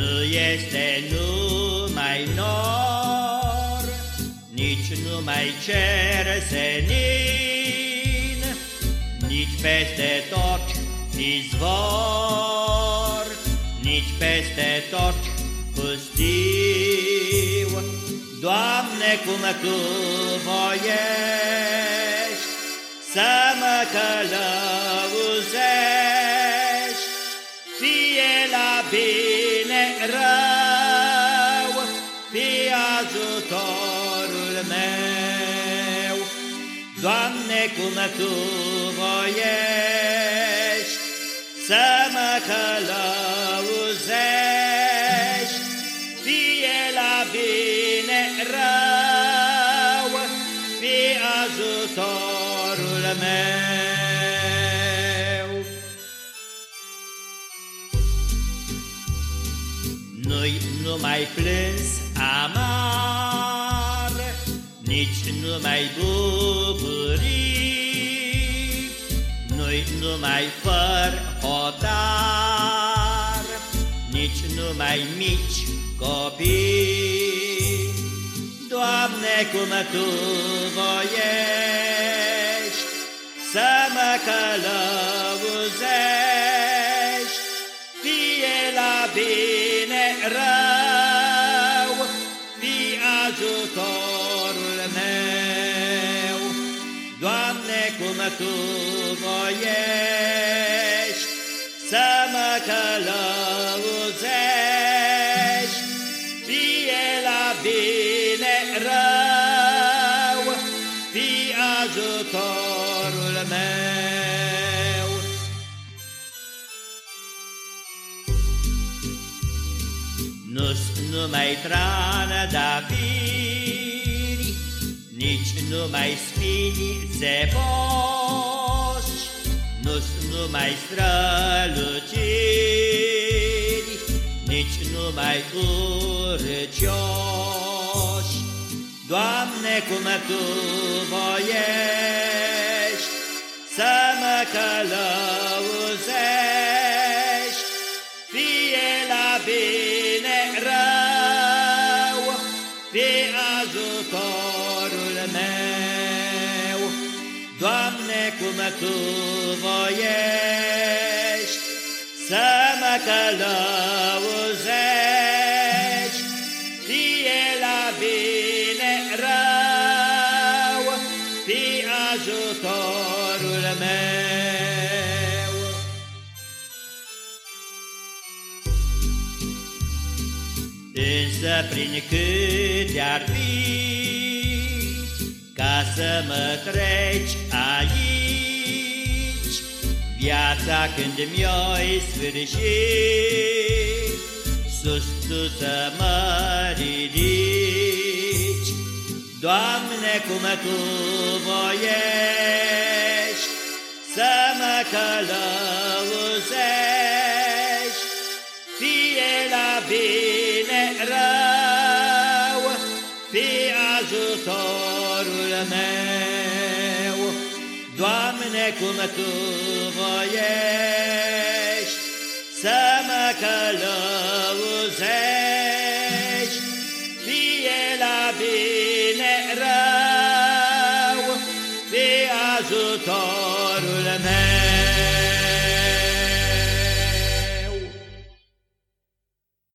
Nu este numai nor, nici numai cer senin, nici peste tot izvor, nici peste tot pustiu. Doamne, cum Tu voiești să mă călăuzești, fie la bine rău, fie ajutorul meu. Doamne, cum Tu voiești să mă călăuzești, fie la bine rău, fie ajutorul meu. Nu-i numai plâns amar, nici numai bucurii, Nu-i numai făr hotar, nici numai mici copii. Doamne, cum Tu voiești să mă călăuzești, fie la bine rău, fie ajutorul meu. Doamne, cum Tu voiești să mă călăuzești, fie la bine rău, fie ajutorul Nu-s numai trandafiri, nici numai spini țepoși, Nu-s numai străluciri, nici numai urcioși. Doamne, cum Tu voiești să mă călăuzești, fie la bine Doamne, cum Tu voiești să mă călăuzești, fie la bine rău, fie ajutorul meu. Însă prin câte ar fi Ca să mă treci aici. Viața când mi-oi sfârșit Sus tu să mă ridici. Doamne, cum Tu voiești Să mă călăuzești Fie la bine rău, meu. Doamne, cum Tu voiești să mă călăuzești, fie la bine rău, fie ajutorul meu.